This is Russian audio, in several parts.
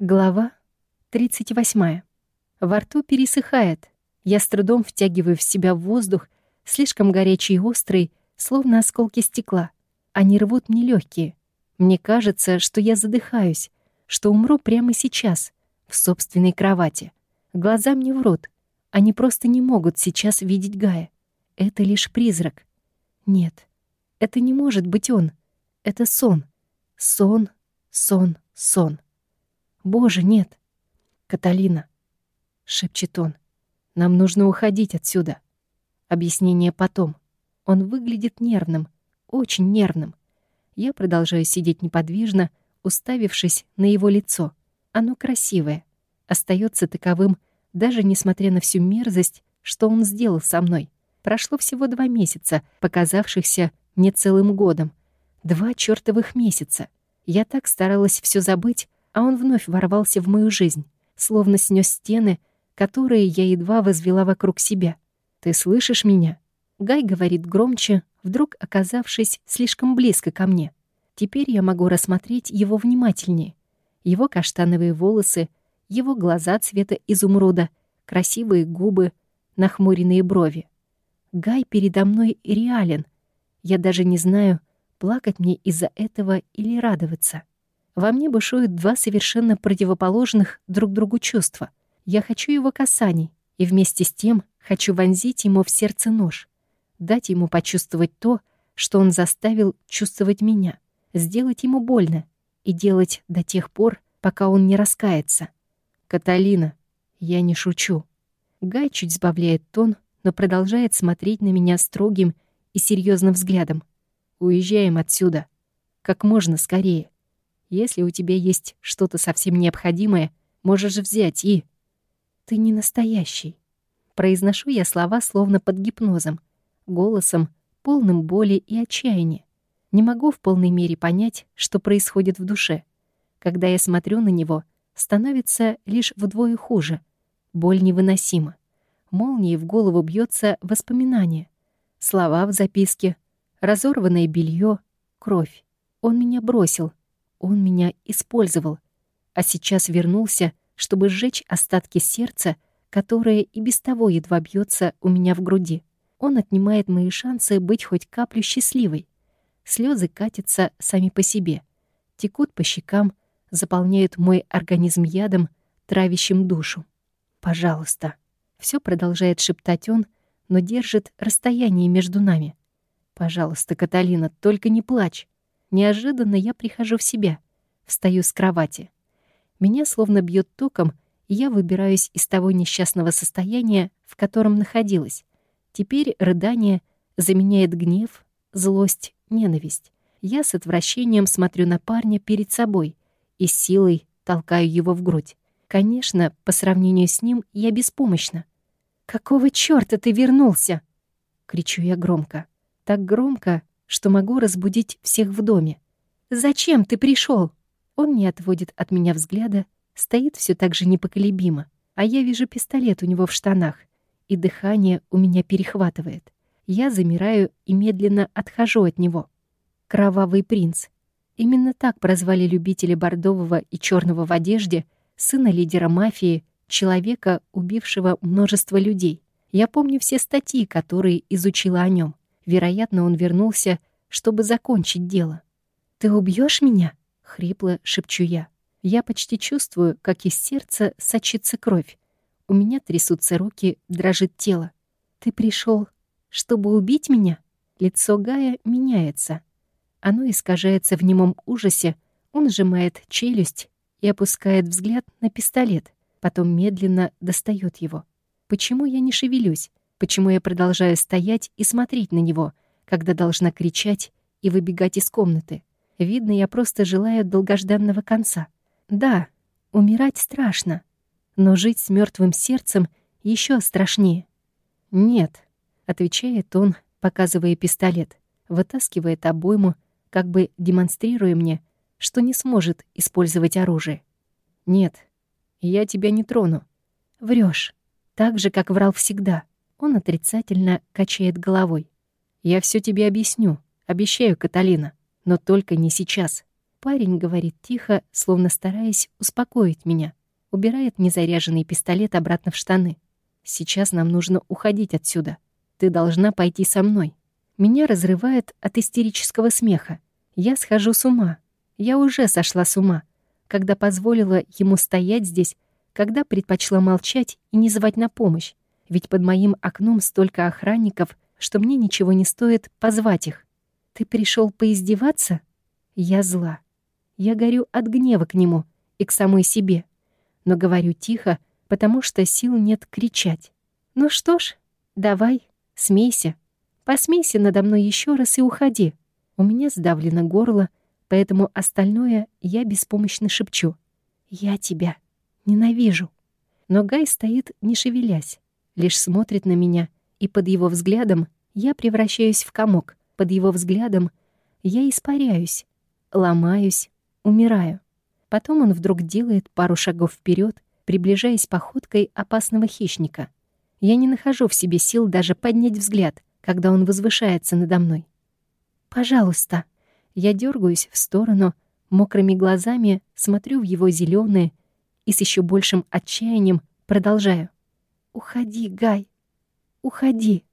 Глава 38. Во рту пересыхает. Я с трудом втягиваю в себя воздух, слишком горячий и острый, словно осколки стекла. Они рвут мне легкие. Мне кажется, что я задыхаюсь, что умру прямо сейчас, в собственной кровати. Глаза мне врут. Они просто не могут сейчас видеть Гая. Это лишь призрак. Нет, это не может быть он. Это сон. Сон, сон, сон. Боже, нет. Каталина, шепчет он. Нам нужно уходить отсюда. Объяснение потом. Он выглядит нервным, очень нервным. Я продолжаю сидеть неподвижно, уставившись на его лицо. Оно красивое, остается таковым, даже несмотря на всю мерзость, что он сделал со мной. Прошло всего два месяца, показавшихся не целым годом. Два чёртовых месяца. Я так старалась все забыть, а он вновь ворвался в мою жизнь, словно снес стены, которые я едва возвела вокруг себя. «Ты слышишь меня?» Гай говорит громче, вдруг оказавшись слишком близко ко мне. Теперь я могу рассмотреть его внимательнее. Его каштановые волосы, его глаза цвета изумруда, красивые губы, нахмуренные брови. Гай передо мной реален. Я даже не знаю, плакать мне из-за этого или радоваться. Во мне бушуют два совершенно противоположных друг другу чувства. Я хочу его касаний, и вместе с тем хочу вонзить ему в сердце нож, дать ему почувствовать то, что он заставил чувствовать меня, сделать ему больно и делать до тех пор, пока он не раскается. «Каталина, я не шучу». Гай чуть сбавляет тон, но продолжает смотреть на меня строгим и серьезным взглядом. «Уезжаем отсюда. Как можно скорее». Если у тебя есть что-то совсем необходимое, можешь взять и... Ты не настоящий. Произношу я слова словно под гипнозом, голосом, полным боли и отчаяния. Не могу в полной мере понять, что происходит в душе. Когда я смотрю на него, становится лишь вдвое хуже. Боль невыносима. Молнией в голову бьется воспоминание. Слова в записке, разорванное белье, кровь. Он меня бросил, он меня использовал, а сейчас вернулся, чтобы сжечь остатки сердца, которое и без того едва бьется у меня в груди. Он отнимает мои шансы быть хоть каплю счастливой. Слезы катятся сами по себе, текут по щекам, заполняют мой организм ядом, травящим душу. «Пожалуйста». Все продолжает шептать он, но держит расстояние между нами. «Пожалуйста, Каталина, только не плачь. Неожиданно я прихожу в себя, встаю с кровати. Меня словно бьет током, и я выбираюсь из того несчастного состояния, в котором находилась. Теперь рыдание заменяет гнев, злость, ненависть. Я с отвращением смотрю на парня перед собой и силой толкаю его в грудь. Конечно, по сравнению с ним я беспомощна. «Какого чёрта ты вернулся?» — кричу я громко. Так громко, что могу разбудить всех в доме. «Зачем ты пришел? Он не отводит от меня взгляда, стоит все так же непоколебимо, а я вижу пистолет у него в штанах, и дыхание у меня перехватывает. Я замираю и медленно отхожу от него. «Кровавый принц». Именно так прозвали любители бордового и черного в одежде сына лидера мафии, человека, убившего множество людей. Я помню все статьи, которые изучила о нем. Вероятно, он вернулся, чтобы закончить дело. «Ты убьешь меня?» — хрипло шепчу я. Я почти чувствую, как из сердца сочится кровь. У меня трясутся руки, дрожит тело. «Ты пришел, чтобы убить меня?» Лицо Гая меняется. Оно искажается в немом ужасе. Он сжимает челюсть и опускает взгляд на пистолет. Потом медленно достает его. Почему я не шевелюсь? Почему я продолжаю стоять и смотреть на него, когда должна кричать и выбегать из комнаты? Видно, я просто желаю долгожданного конца. Да, умирать страшно, но жить с мертвым сердцем еще страшнее. «Нет», — отвечает он, показывая пистолет, вытаскивает обойму, как бы демонстрируя мне, что не сможет использовать оружие. «Нет, я тебя не трону». Врешь, так же, как врал всегда. Он отрицательно качает головой. «Я все тебе объясню. Обещаю, Каталина. Но только не сейчас. Парень говорит тихо, словно стараясь успокоить меня. Убирает незаряженный пистолет обратно в штаны. «Сейчас нам нужно уходить отсюда. Ты должна пойти со мной». Меня разрывает от истерического смеха. Я схожу с ума. Я уже сошла с ума, когда позволила ему стоять здесь, когда предпочла молчать и не звать на помощь. Ведь под моим окном столько охранников, что мне ничего не стоит позвать их. Ты пришел поиздеваться? Я зла. Я горю от гнева к нему и к самой себе. Но говорю тихо, потому что сил нет кричать. Ну что ж, давай, смейся. Посмейся надо мной еще раз и уходи. У меня сдавлено горло, поэтому остальное я беспомощно шепчу. Я тебя ненавижу. Но Гай стоит, не шевелясь, лишь смотрит на меня, и под его взглядом я превращаюсь в комок. Под его взглядом я испаряюсь, ломаюсь, умираю. Потом он вдруг делает пару шагов вперед, приближаясь походкой опасного хищника. Я не нахожу в себе сил даже поднять взгляд, когда он возвышается надо мной. «Пожалуйста». Я дергаюсь в сторону, мокрыми глазами смотрю в его зеленые и с еще большим отчаянием продолжаю. «Уходи, Гай! Уходи!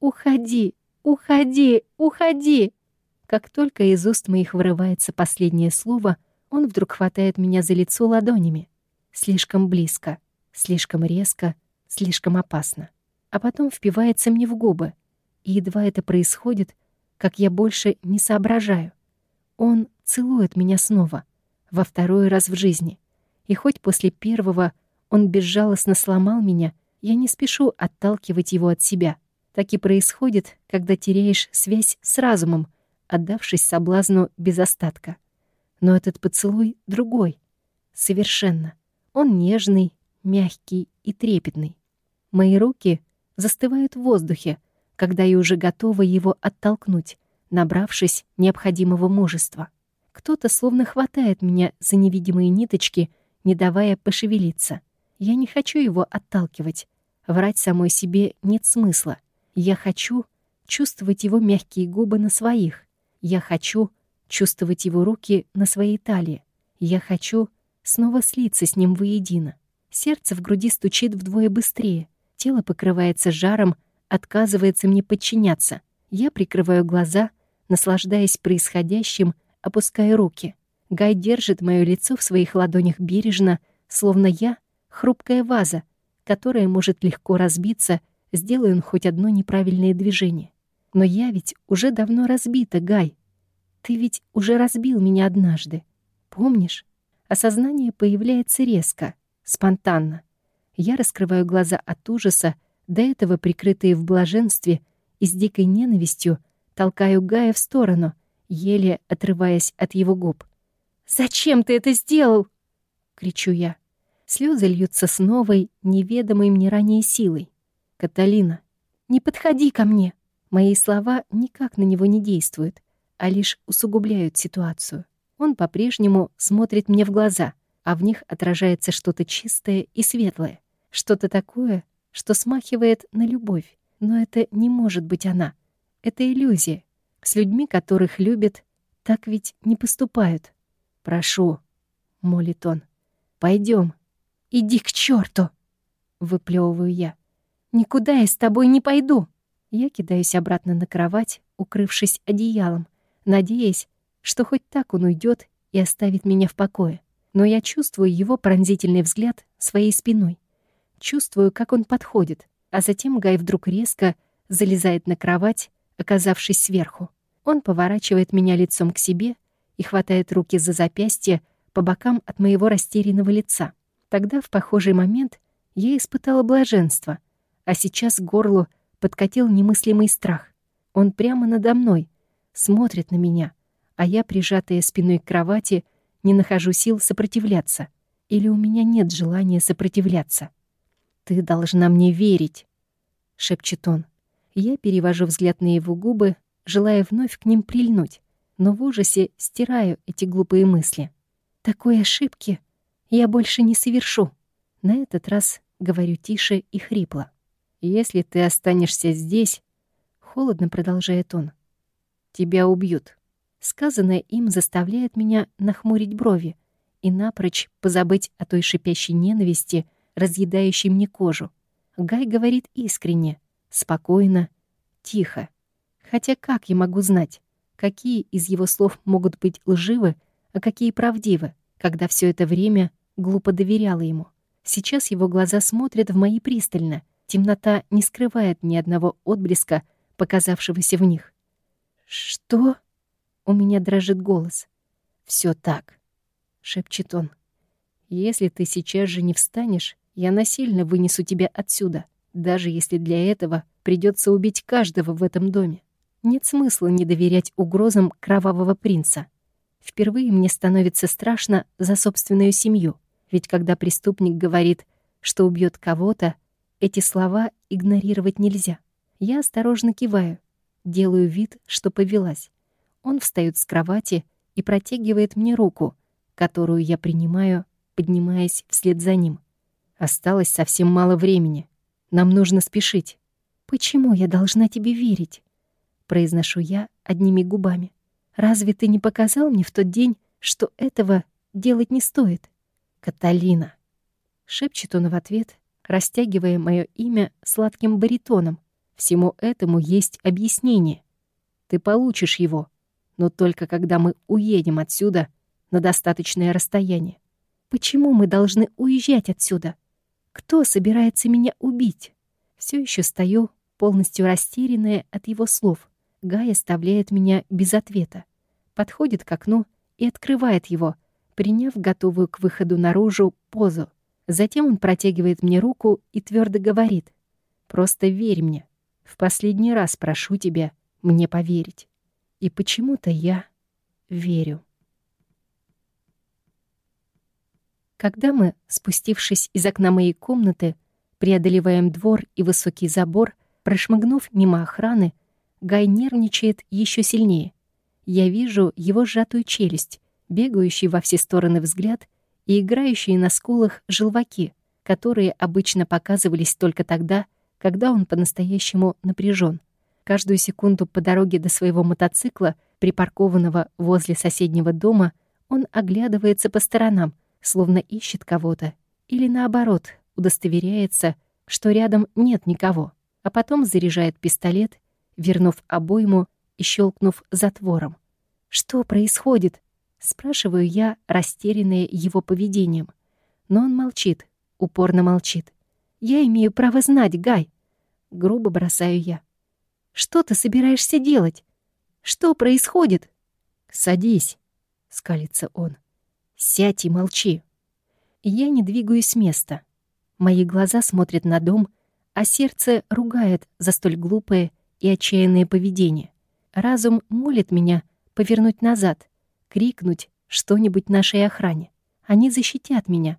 Уходи! Уходи! Уходи!» Как только из уст моих вырывается последнее слово, он вдруг хватает меня за лицо ладонями. Слишком близко, слишком резко, слишком опасно. А потом впивается мне в губы. И едва это происходит, как я больше не соображаю. Он целует меня снова, во второй раз в жизни. И хоть после первого он безжалостно сломал меня, я не спешу отталкивать его от себя. Так и происходит, когда теряешь связь с разумом, отдавшись соблазну без остатка. Но этот поцелуй другой. Совершенно. Он нежный, мягкий и трепетный. Мои руки застывают в воздухе, когда я уже готова его оттолкнуть, набравшись необходимого мужества. Кто-то словно хватает меня за невидимые ниточки, не давая пошевелиться. Я не хочу его отталкивать. Врать самой себе нет смысла. Я хочу чувствовать его мягкие губы на своих. Я хочу чувствовать его руки на своей талии. Я хочу снова слиться с ним воедино. Сердце в груди стучит вдвое быстрее. Тело покрывается жаром, отказывается мне подчиняться. Я прикрываю глаза, наслаждаясь происходящим, опуская руки. Гай держит моё лицо в своих ладонях бережно, словно я — хрупкая ваза, которая может легко разбиться, сделая он хоть одно неправильное движение. Но я ведь уже давно разбита, Гай. Ты ведь уже разбил меня однажды. Помнишь? Осознание появляется резко, спонтанно. Я раскрываю глаза от ужаса, до этого прикрытые в блаженстве, и с дикой ненавистью толкаю Гая в сторону, еле отрываясь от его губ. «Зачем ты это сделал?» — кричу я. Слезы льются с новой, неведомой мне ранее силой. «Каталина, не подходи ко мне!» Мои слова никак на него не действуют, а лишь усугубляют ситуацию. Он по-прежнему смотрит мне в глаза, а в них отражается что-то чистое и светлое, что-то такое, что смахивает на любовь. Но это не может быть она. Это иллюзия. С людьми, которых любят, так ведь не поступают. «Прошу», — молит он, — «пойдем». «Иди к черту! выплевываю я. «Никуда я с тобой не пойду!» Я кидаюсь обратно на кровать, укрывшись одеялом, надеясь, что хоть так он уйдет и оставит меня в покое. Но я чувствую его пронзительный взгляд своей спиной. Чувствую, как он подходит, а затем Гай вдруг резко залезает на кровать, оказавшись сверху. Он поворачивает меня лицом к себе и хватает руки за запястье по бокам от моего растерянного лица. Тогда, в похожий момент, я испытала блаженство, а сейчас к горлу подкатил немыслимый страх. Он прямо надо мной, смотрит на меня, а я, прижатая спиной к кровати, не нахожу сил сопротивляться. Или у меня нет желания сопротивляться. «Ты должна мне верить», — шепчет он. Я перевожу взгляд на его губы, желая вновь к ним прильнуть, но в ужасе стираю эти глупые мысли. «Такой ошибки я больше не совершу». На этот раз говорю тише и хрипло. «Если ты останешься здесь», — холодно продолжает он, — «тебя убьют. Сказанное им заставляет меня нахмурить брови и напрочь позабыть о той шипящей ненависти, разъедающей мне кожу. Гай говорит искренне, спокойно, тихо. Хотя как я могу знать, какие из его слов могут быть лживы, а какие правдивы, когда все это время глупо доверяла ему? Сейчас его глаза смотрят в мои пристально. Темнота не скрывает ни одного отблеска, показавшегося в них. «Что?» — у меня дрожит голос. Все так», — шепчет он. «Если ты сейчас же не встанешь, я насильно вынесу тебя отсюда, даже если для этого придется убить каждого в этом доме. Нет смысла не доверять угрозам кровавого принца. Впервые мне становится страшно за собственную семью, ведь когда преступник говорит, что убьет кого-то, эти слова игнорировать нельзя. Я осторожно киваю, делаю вид, что повелась. Он встает с кровати и протягивает мне руку, которую я принимаю, поднимаясь вслед за ним. Осталось совсем мало времени. Нам нужно спешить. Почему я должна тебе верить? Произношу я одними губами. Разве ты не показал мне в тот день, что этого делать не стоит? Каталина. Шепчет он в ответ, растягивая мое имя сладким баритоном. Всему этому есть объяснение. Ты получишь его, но только когда мы уедем отсюда на достаточное расстояние. Почему мы должны уезжать отсюда? Кто собирается меня убить? Все еще стою, полностью растерянная от его слов. Гай оставляет меня без ответа. Подходит к окну и открывает его, приняв готовую к выходу наружу позу. Затем он протягивает мне руку и твердо говорит. «Просто верь мне. В последний раз прошу тебя мне поверить». И почему-то я верю. Когда мы, спустившись из окна моей комнаты, преодолеваем двор и высокий забор, прошмыгнув мимо охраны, Гай нервничает еще сильнее. Я вижу его сжатую челюсть, бегающий во все стороны взгляд и играющие на скулах желваки, которые обычно показывались только тогда, когда он по-настоящему напряжен. Каждую секунду по дороге до своего мотоцикла, припаркованного возле соседнего дома, он оглядывается по сторонам, словно ищет кого-то, или наоборот, удостоверяется, что рядом нет никого, а потом заряжает пистолет, вернув обойму и щелкнув затвором. «Что происходит?» — спрашиваю я, растерянная его поведением. Но он молчит, упорно молчит. «Я имею право знать, Гай!» Грубо бросаю я. «Что ты собираешься делать? Что происходит?» «Садись», — скалится он. Сядь и молчи. Я не двигаюсь с места. Мои глаза смотрят на дом, а сердце ругает за столь глупое и отчаянное поведение. Разум молит меня повернуть назад, крикнуть что-нибудь нашей охране. Они защитят меня.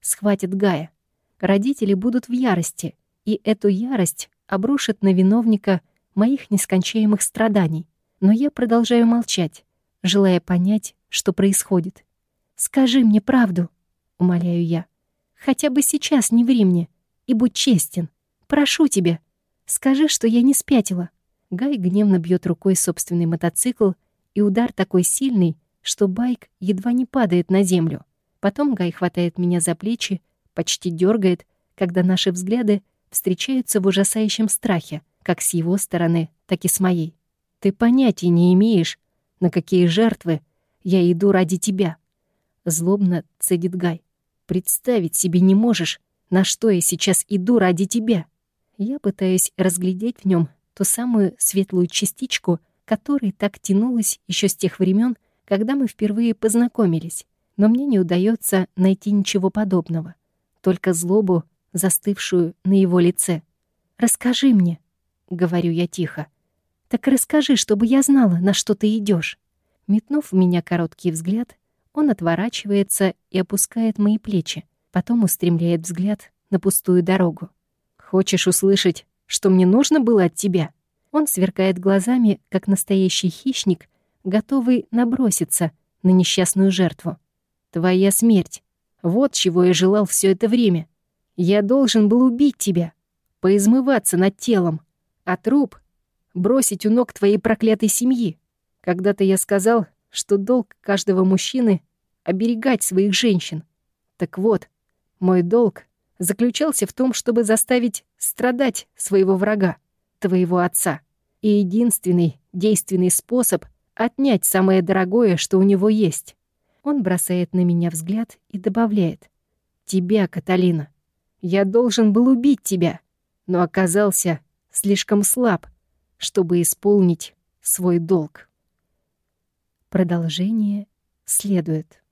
Схватят Гая. Родители будут в ярости, и эту ярость обрушат на виновника моих нескончаемых страданий. Но я продолжаю молчать, желая понять, что происходит. «Скажи мне правду», — умоляю я. «Хотя бы сейчас не ври мне и будь честен. Прошу тебя, скажи, что я не спятила». Гай гневно бьет рукой собственный мотоцикл, и удар такой сильный, что байк едва не падает на землю. Потом Гай хватает меня за плечи, почти дергает, когда наши взгляды встречаются в ужасающем страхе, как с его стороны, так и с моей. «Ты понятия не имеешь, на какие жертвы я иду ради тебя», Злобно цедит Гай. «Представить себе не можешь, на что я сейчас иду ради тебя». Я пытаюсь разглядеть в нем ту самую светлую частичку, которой так тянулась еще с тех времен, когда мы впервые познакомились. Но мне не удается найти ничего подобного. Только злобу, застывшую на его лице. «Расскажи мне», — говорю я тихо. «Так расскажи, чтобы я знала, на что ты идешь. Метнув в меня короткий взгляд, он отворачивается и опускает мои плечи, потом устремляет взгляд на пустую дорогу. «Хочешь услышать, что мне нужно было от тебя?» Он сверкает глазами, как настоящий хищник, готовый наброситься на несчастную жертву. «Твоя смерть. Вот чего я желал все это время. Я должен был убить тебя, поизмываться над телом, а труп бросить у ног твоей проклятой семьи. Когда-то я сказал, что долг каждого мужчины — оберегать своих женщин. Так вот, мой долг заключался в том, чтобы заставить страдать своего врага, твоего отца. И единственный действенный способ — отнять самое дорогое, что у него есть. Он бросает на меня взгляд и добавляет. «Тебя, Каталина. Я должен был убить тебя, но оказался слишком слаб, чтобы исполнить свой долг». Продолжение следует.